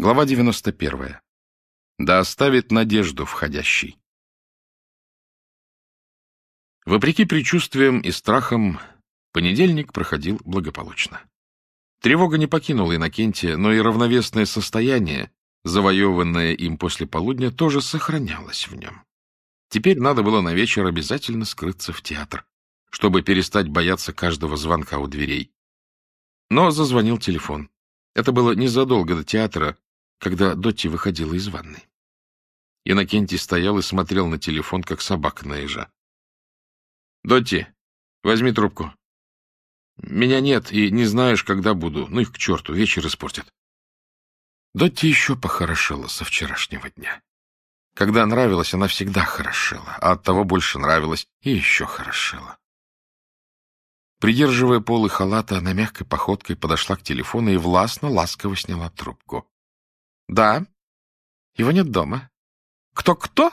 Глава 91. Да оставит надежду входящий. Вопреки предчувствиям и страхам, понедельник проходил благополучно. Тревога не покинула Иннокентия, но и равновесное состояние, завоеванное им после полудня, тоже сохранялось в нем. Теперь надо было на вечер обязательно скрыться в театр, чтобы перестать бояться каждого звонка у дверей. Но зазвонил телефон. Это было незадолго до театра, когда Дотти выходила из ванной. Иннокентий стоял и смотрел на телефон, как собака на ежа. — Дотти, возьми трубку. Меня нет, и не знаешь, когда буду. Ну их к черту, вечер испортят. Дотти еще похорошела со вчерашнего дня. Когда нравилась, она всегда хорошела, а от того больше нравилась и еще хорошела. Придерживая полы халата, она мягкой походкой подошла к телефону и властно, ласково сняла трубку. Да. Его нет дома. Кто-кто?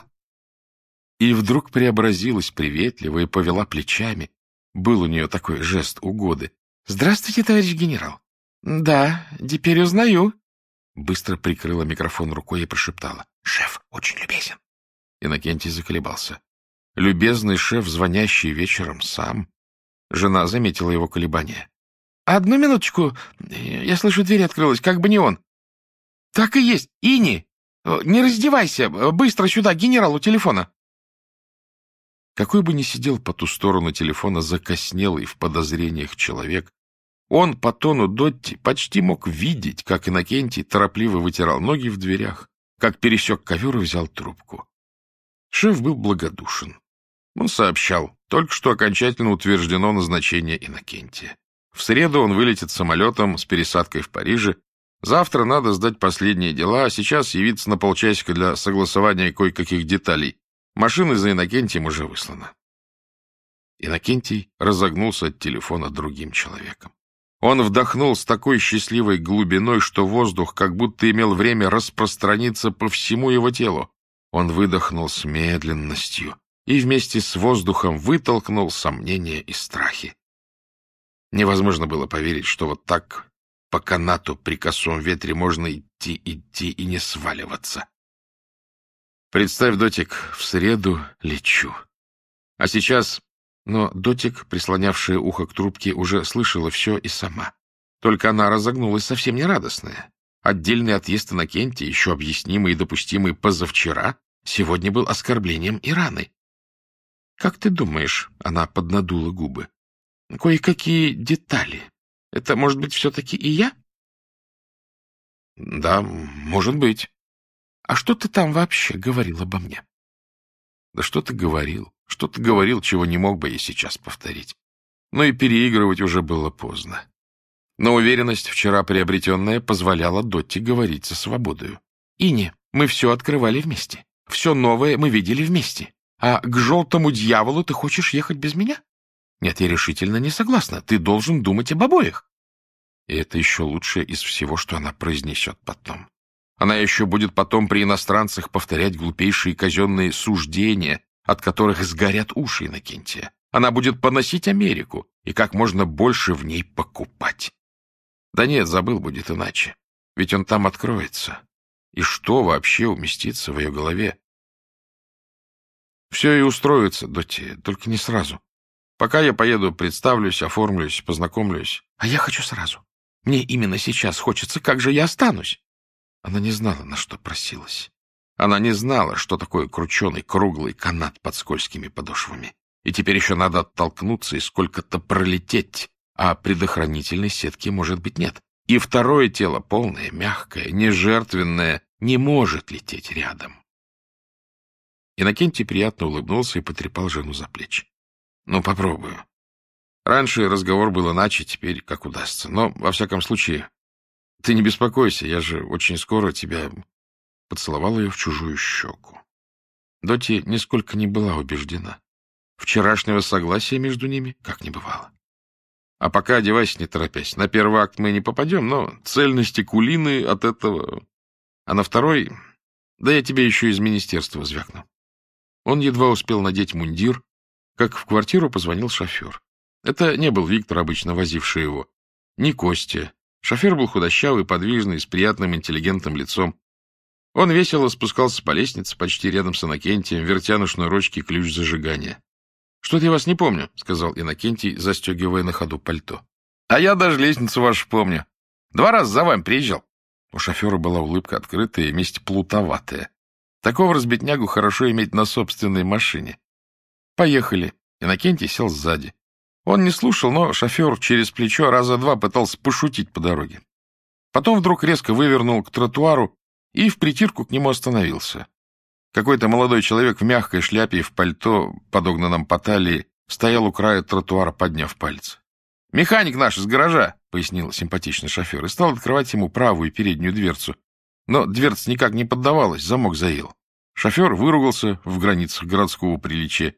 И вдруг преобразилась приветливо и повела плечами. Был у нее такой жест угоды. Здравствуйте, товарищ генерал. Да, теперь узнаю. Быстро прикрыла микрофон рукой и прошептала. Шеф очень любезен. Иннокентий заколебался. Любезный шеф, звонящий вечером сам. Жена заметила его колебания. — Одну минуточку. Я слышу, дверь открылась. Как бы не он. Так и есть. Ини! Э, не раздевайся! Быстро сюда, генералу телефона! Какой бы ни сидел по ту сторону телефона закоснелый в подозрениях человек, он по тону Дотти почти мог видеть, как Иннокентий торопливо вытирал ноги в дверях, как пересек ковер и взял трубку. Шеф был благодушен. Он сообщал, только что окончательно утверждено назначение Иннокентия. В среду он вылетит самолетом с пересадкой в Париже Завтра надо сдать последние дела, а сейчас явиться на полчасика для согласования кое-каких деталей. Машина за Иннокентием уже выслана. Иннокентий разогнулся от телефона другим человеком. Он вдохнул с такой счастливой глубиной, что воздух как будто имел время распространиться по всему его телу. Он выдохнул с медленностью и вместе с воздухом вытолкнул сомнения и страхи. Невозможно было поверить, что вот так по канату при косом ветре можно идти, идти и не сваливаться. Представь, Дотик, в среду лечу. А сейчас... Но Дотик, прислонявшая ухо к трубке, уже слышала все и сама. Только она разогнулась совсем нерадостная. Отдельный отъезд на Кенте, еще объяснимый и допустимый позавчера, сегодня был оскорблением и раной. — Как ты думаешь, — она поднадула губы, — кое-какие детали это, может быть, все-таки и я? — Да, может быть. — А что ты там вообще говорил обо мне? — Да что ты говорил? Что ты говорил, чего не мог бы я сейчас повторить? Но и переигрывать уже было поздно. Но уверенность, вчера приобретенная, позволяла Дотти говорить со свободою. — Ини, мы все открывали вместе. Все новое мы видели вместе. А к желтому дьяволу ты хочешь ехать без меня? Нет, я решительно не согласна. Ты должен думать об обоих. И это еще лучшее из всего, что она произнесет потом. Она еще будет потом при иностранцах повторять глупейшие казенные суждения, от которых сгорят уши Иннокентия. Она будет поносить Америку и как можно больше в ней покупать. Да нет, забыл будет иначе. Ведь он там откроется. И что вообще уместится в ее голове? Все и устроится, Дотти, только не сразу. Пока я поеду, представлюсь, оформлюсь, познакомлюсь. А я хочу сразу. Мне именно сейчас хочется, как же я останусь? Она не знала, на что просилась. Она не знала, что такое крученый круглый канат под скользкими подошвами. И теперь еще надо оттолкнуться и сколько-то пролететь, а предохранительной сетки, может быть, нет. И второе тело, полное, мягкое, нежертвенное, не может лететь рядом. Иннокентий приятно улыбнулся и потрепал жену за плечи. — Ну, попробую. Раньше разговор был иначе, теперь как удастся. Но, во всяком случае, ты не беспокойся, я же очень скоро тебя... Поцеловал ее в чужую щеку. Доти нисколько не была убеждена. Вчерашнего согласия между ними как не бывало. А пока одевайся, не торопясь. На первый акт мы не попадем, но цельности кулины от этого... А на второй... Да я тебе еще из министерства звякну. Он едва успел надеть мундир, как в квартиру позвонил шофер. Это не был Виктор, обычно возивший его. Не Костя, Шофер был худощавый, подвижный, с приятным интеллигентным лицом. Он весело спускался по лестнице, почти рядом с Иннокентием, вертя на шнурочке ключ зажигания. — Что-то я вас не помню, — сказал Иннокентий, застегивая на ходу пальто. — А я даже лестницу вашу помню. Два раза за вами приезжал. У шофера была улыбка открытая и вместе плутоватая. Такого разбитнягу хорошо иметь на собственной машине. Поехали. Иннокентий сел сзади. Он не слушал, но шофер через плечо раза два пытался пошутить по дороге. Потом вдруг резко вывернул к тротуару и в притирку к нему остановился. Какой-то молодой человек в мягкой шляпе и в пальто, подогнанном по талии, стоял у края тротуара, подняв палец. «Механик наш из гаража», — пояснил симпатичный шофер, и стал открывать ему правую переднюю дверцу. Но дверца никак не поддавалась, замок заел. Шофер выругался в границах городского приличия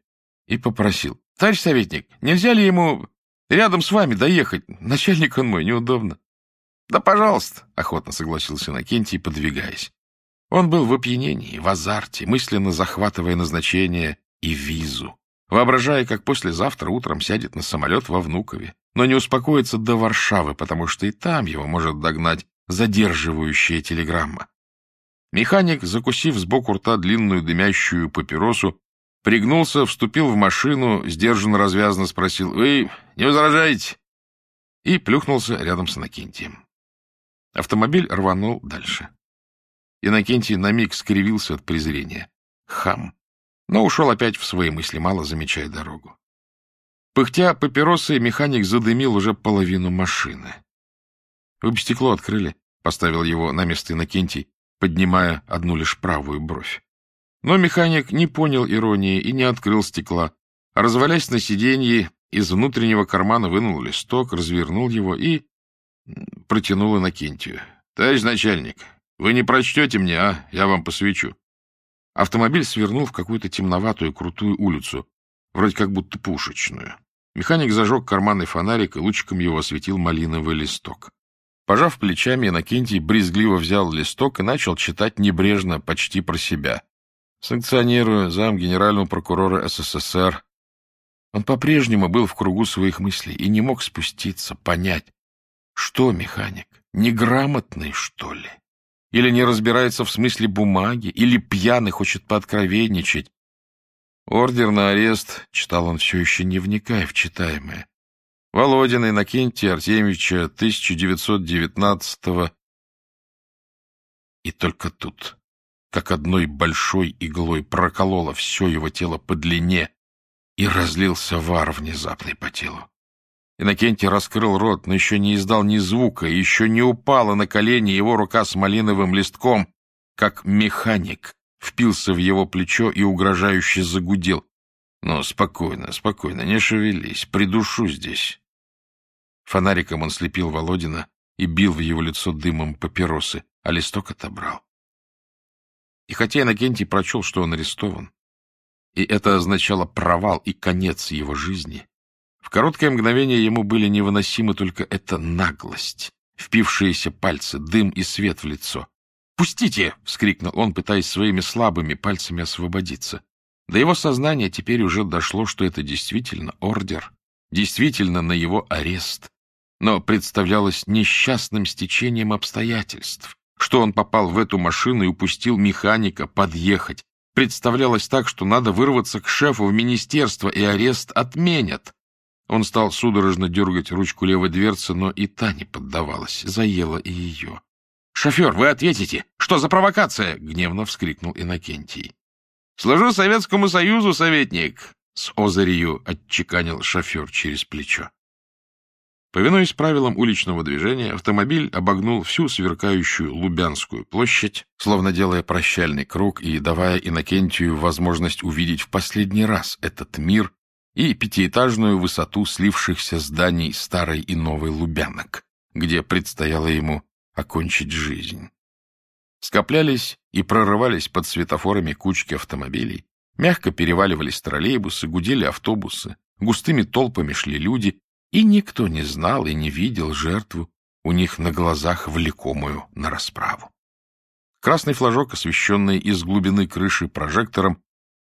и попросил. — Товарищ советник, нельзя ли ему рядом с вами доехать? Начальник он мой, неудобно. — Да, пожалуйста, — охотно согласился Накентий, подвигаясь. Он был в опьянении, в азарте, мысленно захватывая назначение и визу, воображая, как послезавтра утром сядет на самолет во Внукове, но не успокоится до Варшавы, потому что и там его может догнать задерживающая телеграмма. Механик, закусив сбоку рта длинную дымящую папиросу, Пригнулся, вступил в машину, сдержанно развязно спросил «Вы не возражаете?» и плюхнулся рядом с Иннокентием. Автомобиль рванул дальше. Иннокентий на миг скривился от презрения. Хам. Но ушел опять в свои мысли, мало замечая дорогу. Пыхтя папиросы, механик задымил уже половину машины. — Вы бы стекло открыли, — поставил его на место Иннокентий, поднимая одну лишь правую бровь. Но механик не понял иронии и не открыл стекла. Развалясь на сиденье, из внутреннего кармана вынул листок, развернул его и протянул Иннокентию. — Товарищ начальник, вы не прочтете мне, а? Я вам посвечу. Автомобиль свернул в какую-то темноватую крутую улицу, вроде как будто пушечную. Механик зажег карманный фонарик и лучиком его осветил малиновый листок. Пожав плечами, Иннокентий брезгливо взял листок и начал читать небрежно, почти про себя. Санкционирую зам генерального прокурора СССР. Он по-прежнему был в кругу своих мыслей и не мог спуститься, понять, что механик, неграмотный, что ли? Или не разбирается в смысле бумаги, или пьяный хочет пооткровенничать. Ордер на арест, читал он все еще не вникая в читаемое. Володина Иннокентия Артемьевича 1919 И только тут как одной большой иглой прокололо все его тело по длине, и разлился вар внезапный по телу. Иннокентий раскрыл рот, но еще не издал ни звука, еще не упала на колени его рука с малиновым листком, как механик впился в его плечо и угрожающе загудел. — Ну, спокойно, спокойно, не шевелись, придушу здесь. Фонариком он слепил Володина и бил в его лицо дымом папиросы, а листок отобрал. И хотя Иннокентий прочел, что он арестован, и это означало провал и конец его жизни, в короткое мгновение ему были невыносимы только эта наглость, впившиеся пальцы, дым и свет в лицо. «Пустите!» — вскрикнул он, пытаясь своими слабыми пальцами освободиться. До его сознания теперь уже дошло, что это действительно ордер, действительно на его арест, но представлялось несчастным стечением обстоятельств, что он попал в эту машину и упустил механика подъехать. Представлялось так, что надо вырваться к шефу в министерство, и арест отменят. Он стал судорожно дергать ручку левой дверцы, но и та не поддавалась, заела и ее. — Шофер, вы ответите! Что за провокация? — гневно вскрикнул Иннокентий. — Служу Советскому Союзу, советник! — с озарью отчеканил шофер через плечо. Повинуясь правилам уличного движения, автомобиль обогнул всю сверкающую Лубянскую площадь, словно делая прощальный круг и давая Иннокентию возможность увидеть в последний раз этот мир и пятиэтажную высоту слившихся зданий старой и новой Лубянок, где предстояло ему окончить жизнь. Скоплялись и прорывались под светофорами кучки автомобилей, мягко переваливались троллейбусы, гудели автобусы, густыми толпами шли люди, и никто не знал и не видел жертву у них на глазах влекомую на расправу. Красный флажок, освещенный из глубины крыши прожектором,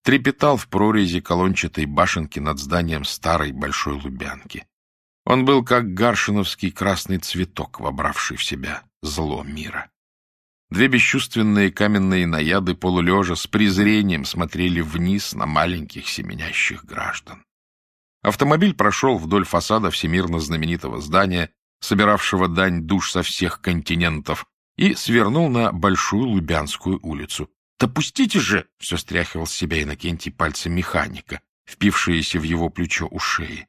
трепетал в прорези колончатой башенки над зданием старой большой Лубянки. Он был как гаршиновский красный цветок, вобравший в себя зло мира. Две бесчувственные каменные наяды полулежа с презрением смотрели вниз на маленьких семенящих граждан. Автомобиль прошел вдоль фасада всемирно знаменитого здания, собиравшего дань душ со всех континентов, и свернул на Большую Лубянскую улицу. — Да пустите же! — все стряхивал с себя Иннокентий пальцы механика, впившиеся в его плечо у шеи.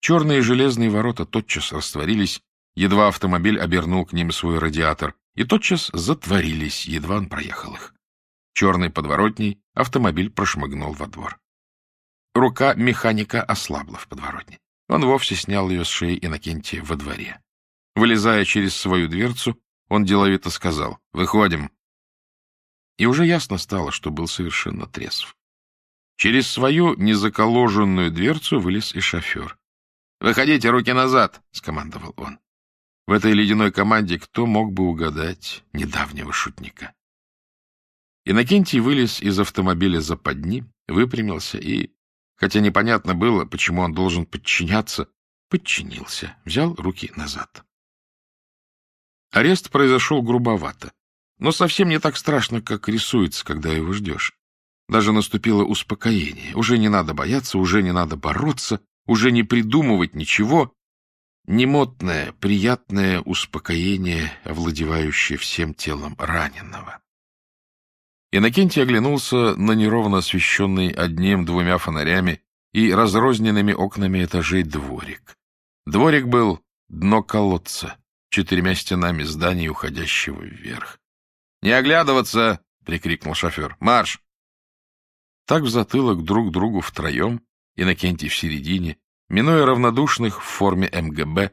Черные железные ворота тотчас растворились, едва автомобиль обернул к ним свой радиатор, и тотчас затворились, едва он проехал их. Черной подворотней автомобиль прошмыгнул во двор. Рука механика ослабла в подворотне. Он вовсе снял ее с шеи Иннокентия во дворе. Вылезая через свою дверцу, он деловито сказал «Выходим». И уже ясно стало, что был совершенно трезв. Через свою незаколоженную дверцу вылез и шофер. «Выходите, руки назад!» — скомандовал он. В этой ледяной команде кто мог бы угадать недавнего шутника? Иннокентий вылез из автомобиля западни, выпрямился и, хотя непонятно было, почему он должен подчиняться, подчинился, взял руки назад. Арест произошел грубовато, но совсем не так страшно, как рисуется, когда его ждешь. Даже наступило успокоение. Уже не надо бояться, уже не надо бороться, уже не придумывать ничего, немотное, приятное успокоение, овладевающее всем телом раненого. Иннокентий оглянулся на неровно освещенный одним-двумя фонарями и разрозненными окнами этажей дворик. Дворик был дно колодца, четырьмя стенами здания, уходящего вверх. — Не оглядываться! — прикрикнул шофер. — Марш! Так в затылок друг другу втроем, Иннокентий в середине, Минуя равнодушных в форме МГБ,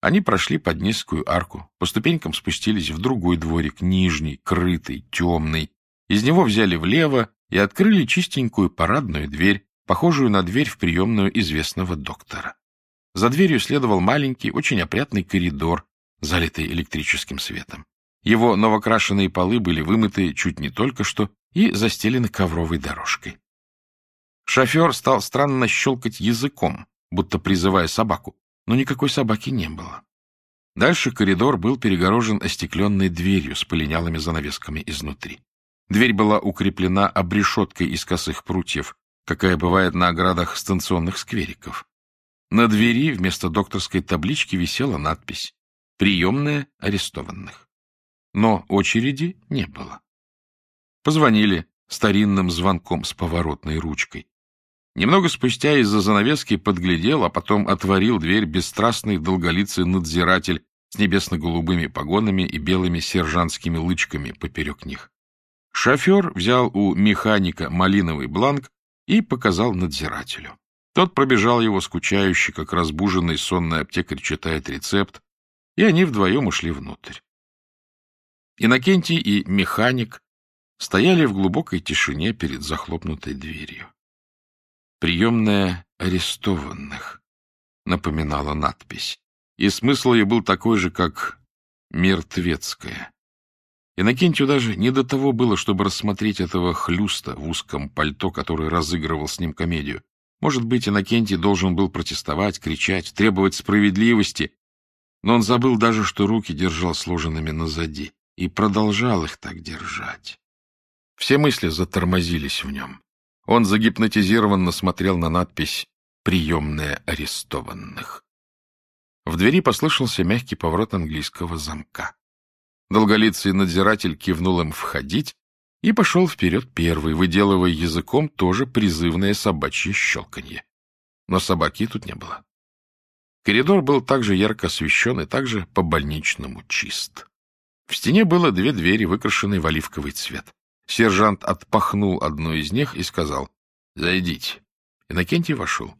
они прошли под низкую арку, по ступенькам спустились в другой дворик, нижний, крытый, темный. Из него взяли влево и открыли чистенькую парадную дверь, похожую на дверь в приемную известного доктора. За дверью следовал маленький, очень опрятный коридор, залитый электрическим светом. Его новокрашенные полы были вымыты чуть не только что и застелены ковровой дорожкой. Шофер стал странно щелкать языком, будто призывая собаку, но никакой собаки не было. Дальше коридор был перегорожен остекленной дверью с полинялыми занавесками изнутри. Дверь была укреплена обрешеткой из косых прутьев, какая бывает на оградах станционных сквериков. На двери вместо докторской таблички висела надпись «Приемная арестованных». Но очереди не было. Позвонили старинным звонком с поворотной ручкой. Немного спустя из-за занавески подглядел, а потом отворил дверь бесстрастный долголицый надзиратель с небесно-голубыми погонами и белыми сержантскими лычками поперек них. Шофер взял у механика малиновый бланк и показал надзирателю. Тот пробежал его скучающий, как разбуженный сонный аптекарь читает рецепт, и они вдвоем ушли внутрь. Иннокентий и механик стояли в глубокой тишине перед захлопнутой дверью. «Приемная арестованных», — напоминала надпись. И смысл ее был такой же, как «мертвецкая». Иннокентию даже не до того было, чтобы рассмотреть этого хлюста в узком пальто, который разыгрывал с ним комедию. Может быть, Иннокентий должен был протестовать, кричать, требовать справедливости, но он забыл даже, что руки держал сложенными назади, и продолжал их так держать. Все мысли затормозились в нем. Он загипнотизированно смотрел на надпись «Приемная арестованных». В двери послышался мягкий поворот английского замка. Долголицый надзиратель кивнул им входить и пошел вперед первый, выделывая языком тоже призывное собачье щелканье. Но собаки тут не было. Коридор был также ярко освещен и также по-больничному чист. В стене было две двери, выкрашенные в оливковый цвет. Сержант отпахнул одну из них и сказал «Зайдите». Иннокентий вошел.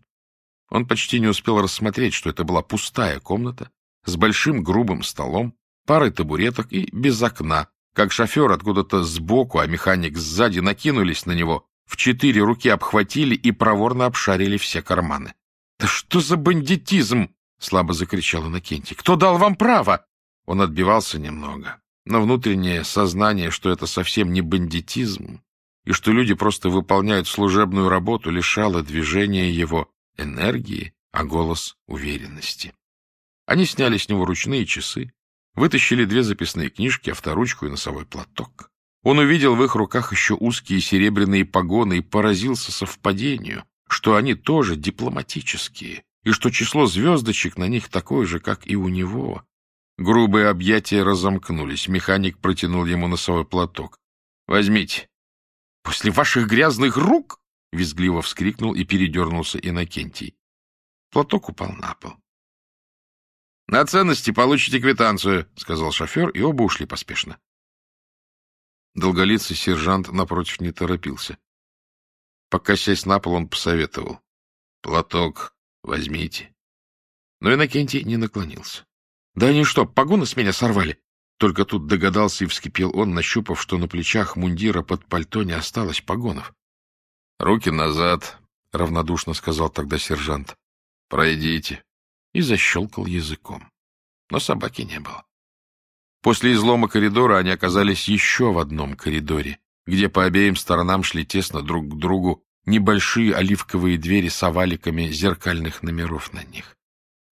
Он почти не успел рассмотреть, что это была пустая комната с большим грубым столом, парой табуреток и без окна, как шофер откуда-то сбоку, а механик сзади накинулись на него, в четыре руки обхватили и проворно обшарили все карманы. — Да что за бандитизм? — слабо закричал Иннокентий. — Кто дал вам право? Он отбивался немного, но внутреннее сознание, что это совсем не бандитизм, и что люди просто выполняют служебную работу, лишало движения его энергии, а голос уверенности. Они сняли с него ручные часы, вытащили две записные книжки, авторучку и носовой платок. Он увидел в их руках еще узкие серебряные погоны и поразился совпадению, что они тоже дипломатические, и что число звездочек на них такое же, как и у него. Грубые объятия разомкнулись. Механик протянул ему носовой платок. — Возьмите. — После ваших грязных рук? — визгливо вскрикнул и передернулся Иннокентий. Платок упал на пол. — На ценности получите квитанцию, — сказал шофер, и оба ушли поспешно. Долголицый сержант напротив не торопился. Пока сесть на пол, он посоветовал. — Платок возьмите. Но Иннокентий не наклонился. — Да они что, погоны с меня сорвали? Только тут догадался и вскипел он, нащупав, что на плечах мундира под пальто не осталось погонов. — Руки назад, — равнодушно сказал тогда сержант. — Пройдите. И защелкал языком. Но собаки не было. После излома коридора они оказались еще в одном коридоре, где по обеим сторонам шли тесно друг к другу небольшие оливковые двери с оваликами зеркальных номеров на них.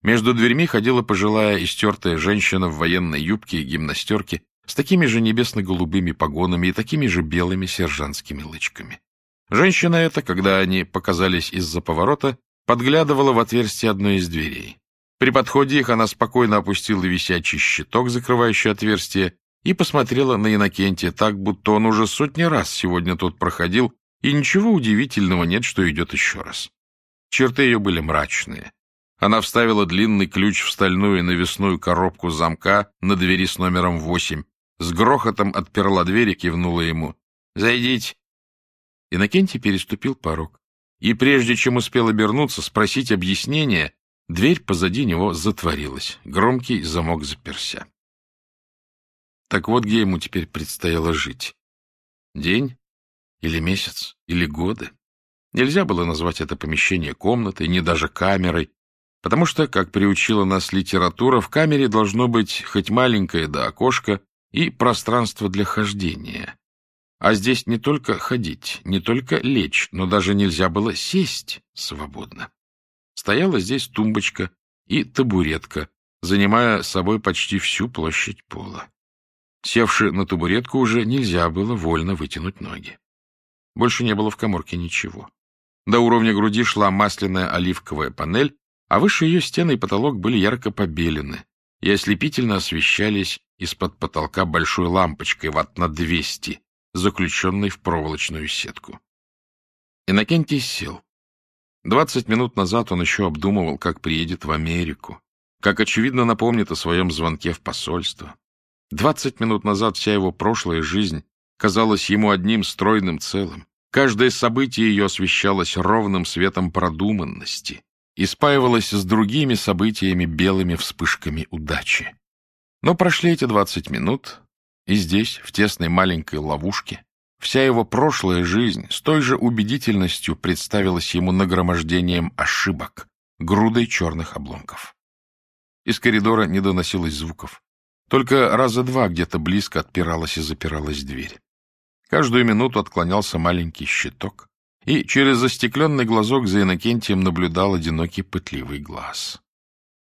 Между дверьми ходила пожилая истертая женщина в военной юбке и гимнастерке с такими же небесно-голубыми погонами и такими же белыми сержантскими лычками. Женщина эта, когда они показались из-за поворота, подглядывала в отверстие одной из дверей. При подходе их она спокойно опустила висячий щиток, закрывающий отверстие, и посмотрела на Иннокентия так, будто он уже сотни раз сегодня тут проходил, и ничего удивительного нет, что идет еще раз. Черты ее были мрачные. Она вставила длинный ключ в стальную навесную коробку замка на двери с номером восемь, с грохотом отперла дверь и кивнула ему. «Зайдите». Иннокентий переступил порог и, прежде чем успел обернуться, спросить объяснения, дверь позади него затворилась, громкий замок заперся. Так вот, где ему теперь предстояло жить. День или месяц или годы. Нельзя было назвать это помещение комнатой, не даже камерой, потому что, как приучила нас литература, в камере должно быть хоть маленькое да окошко и пространство для хождения. А здесь не только ходить, не только лечь, но даже нельзя было сесть свободно. Стояла здесь тумбочка и табуретка, занимая собой почти всю площадь пола. Севши на табуретку уже нельзя было вольно вытянуть ноги. Больше не было в коморке ничего. До уровня груди шла масляная оливковая панель, а выше ее стены и потолок были ярко побелены и ослепительно освещались из-под потолка большой лампочкой ватт на двести, заключенной в проволочную сетку. Иннокентий сел. Двадцать минут назад он еще обдумывал, как приедет в Америку, как, очевидно, напомнит о своем звонке в посольство. Двадцать минут назад вся его прошлая жизнь казалась ему одним стройным целым. Каждое событие ее освещалось ровным светом продуманности и спаивалось с другими событиями белыми вспышками удачи. Но прошли эти двадцать минут, и здесь, в тесной маленькой ловушке, вся его прошлая жизнь с той же убедительностью представилась ему нагромождением ошибок, грудой черных обломков. Из коридора не доносилось звуков. Только раза два где-то близко отпиралась и запиралась дверь. Каждую минуту отклонялся маленький щиток, и через застекленный глазок за Иннокентием наблюдал одинокий пытливый глаз.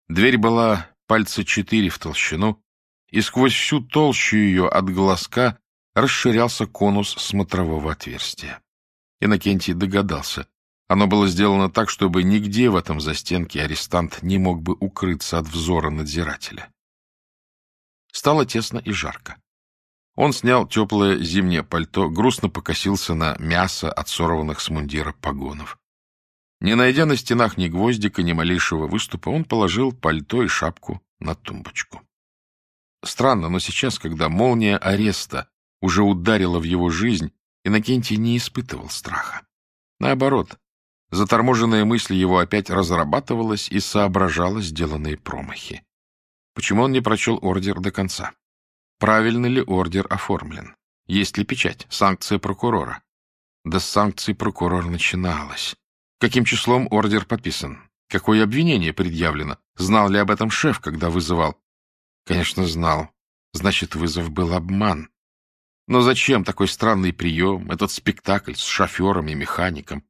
Дверь была пальца четыре в толщину, и сквозь всю толщу ее от глазка расширялся конус смотрового отверстия. Иннокентий догадался. Оно было сделано так, чтобы нигде в этом застенке арестант не мог бы укрыться от взора надзирателя. Стало тесно и жарко. Он снял теплое зимнее пальто, грустно покосился на мясо отсорванных с мундира погонов. Не найдя на стенах ни гвоздика, ни малейшего выступа, он положил пальто и шапку на тумбочку. Странно, но сейчас, когда молния ареста уже ударила в его жизнь, Иннокентий не испытывал страха. Наоборот, заторможенная мысль его опять разрабатывалась и соображала сделанные промахи. Почему он не прочел ордер до конца? Правильно ли ордер оформлен? Есть ли печать, санкция прокурора? Да с санкции прокурор начиналась. Каким числом ордер подписан? Какое обвинение предъявлено? Знал ли об этом шеф, когда вызывал? Конечно, знал. Значит, вызов был обман. Но зачем такой странный прием, этот спектакль с шофером и механиком?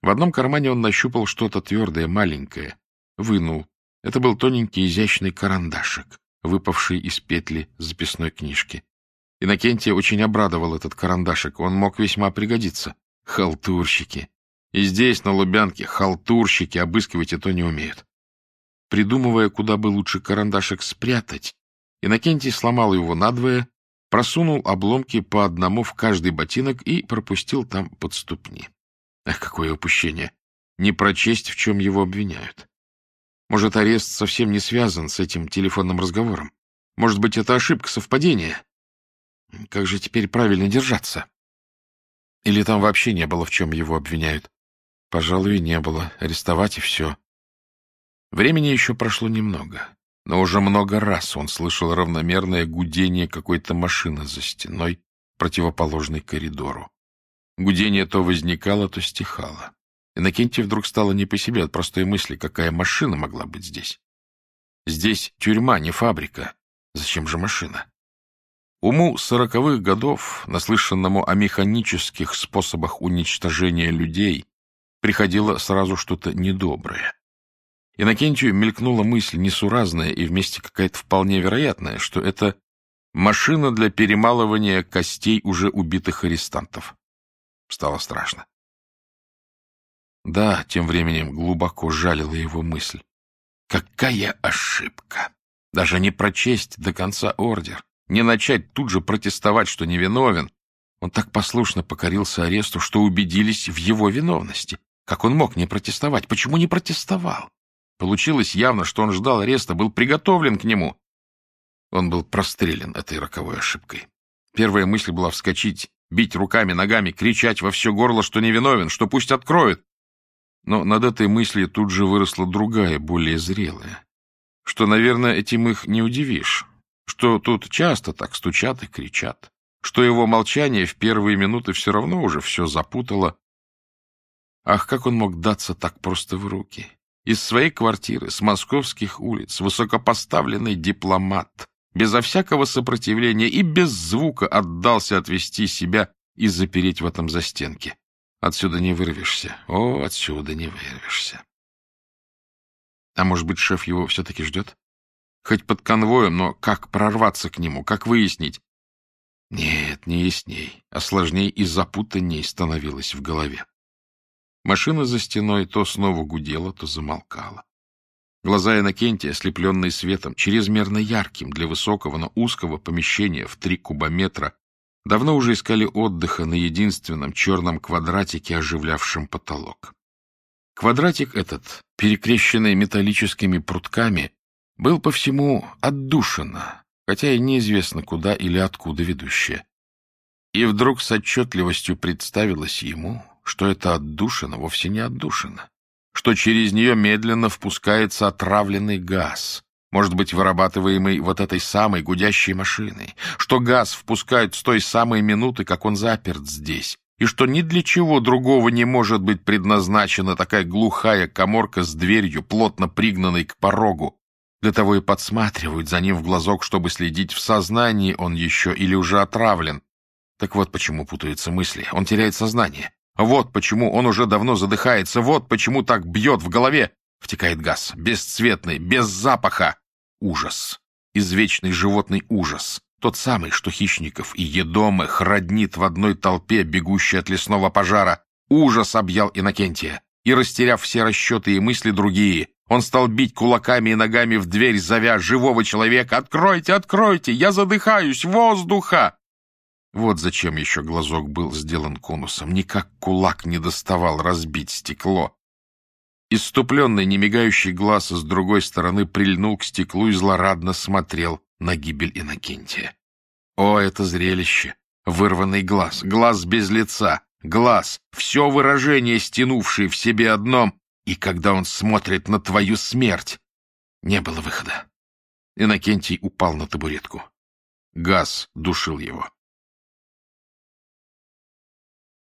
В одном кармане он нащупал что-то твердое, маленькое. Вынул. Это был тоненький изящный карандашик, выпавший из петли записной книжки. Иннокентия очень обрадовал этот карандашик, он мог весьма пригодиться. Халтурщики. И здесь, на Лубянке, халтурщики обыскивать это не умеют. Придумывая, куда бы лучше карандашик спрятать, Иннокентий сломал его надвое, просунул обломки по одному в каждый ботинок и пропустил там под ступни. Ах, какое упущение! Не прочесть, в чем его обвиняют. Может, арест совсем не связан с этим телефонным разговором? Может быть, это ошибка, совпадение? Как же теперь правильно держаться? Или там вообще не было, в чем его обвиняют? Пожалуй, не было. Арестовать и все. Времени еще прошло немного, но уже много раз он слышал равномерное гудение какой-то машины за стеной, противоположной коридору. Гудение то возникало, то стихало. Иннокентий вдруг стало не по себе от простой мысли, какая машина могла быть здесь. Здесь тюрьма, не фабрика. Зачем же машина? Уму сороковых годов, наслышанному о механических способах уничтожения людей, приходило сразу что-то недоброе. Иннокентию мелькнула мысль несуразная и вместе какая-то вполне вероятная, что это машина для перемалывания костей уже убитых арестантов. Стало страшно. Да, тем временем глубоко жалила его мысль. Какая ошибка! Даже не прочесть до конца ордер, не начать тут же протестовать, что невиновен. Он так послушно покорился аресту, что убедились в его виновности. Как он мог не протестовать? Почему не протестовал? Получилось явно, что он ждал ареста, был приготовлен к нему. Он был прострелен этой роковой ошибкой. Первая мысль была вскочить, бить руками, ногами, кричать во все горло, что невиновен, что пусть откроют. Но над этой мыслью тут же выросла другая, более зрелая. Что, наверное, этим их не удивишь. Что тут часто так стучат и кричат. Что его молчание в первые минуты все равно уже все запутало. Ах, как он мог даться так просто в руки? Из своей квартиры, с московских улиц, высокопоставленный дипломат, безо всякого сопротивления и без звука отдался отвести себя и запереть в этом застенке. Отсюда не вырвешься. О, отсюда не вырвешься. А может быть, шеф его все-таки ждет? Хоть под конвоем, но как прорваться к нему, как выяснить? Нет, не ясней, а сложней и запутанней становилось в голове. Машина за стеной то снова гудела, то замолкала. Глаза Иннокентия, ослепленные светом, чрезмерно ярким для высокого, но узкого помещения в три кубометра, давно уже искали отдыха на единственном черном квадратике, оживлявшем потолок. Квадратик этот, перекрещенный металлическими прутками, был по всему отдушина, хотя и неизвестно куда или откуда ведущая. И вдруг с отчетливостью представилось ему, что это отдушина вовсе не отдушина, что через нее медленно впускается отравленный газ, может быть, вырабатываемый вот этой самой гудящей машиной, что газ впускают с той самой минуты, как он заперт здесь, и что ни для чего другого не может быть предназначена такая глухая коморка с дверью, плотно пригнанной к порогу. Для того и подсматривают за ним в глазок, чтобы следить, в сознании он еще или уже отравлен. Так вот почему путаются мысли. Он теряет сознание. Вот почему он уже давно задыхается. Вот почему так бьет в голове. Втекает газ. Бесцветный, без запаха. Ужас. Извечный животный ужас. Тот самый, что хищников и едомых роднит в одной толпе, бегущей от лесного пожара. Ужас объял Иннокентия. И, растеряв все расчеты и мысли другие, он стал бить кулаками и ногами в дверь, зовя живого человека «Откройте, откройте! Я задыхаюсь! Воздуха!» Вот зачем еще глазок был сделан конусом. Никак кулак не доставал разбить стекло. Иступленный, немигающий глаз с другой стороны прильнул к стеклу и злорадно смотрел на гибель Иннокентия. О, это зрелище! Вырванный глаз, глаз без лица, глаз, все выражение, стянувшее в себе одном, и когда он смотрит на твою смерть, не было выхода. Иннокентий упал на табуретку. Газ душил его.